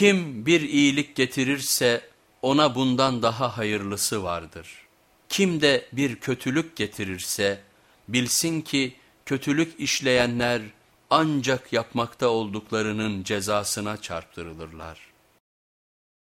Kim bir iyilik getirirse ona bundan daha hayırlısı vardır. Kim de bir kötülük getirirse bilsin ki kötülük işleyenler ancak yapmakta olduklarının cezasına çarptırılırlar.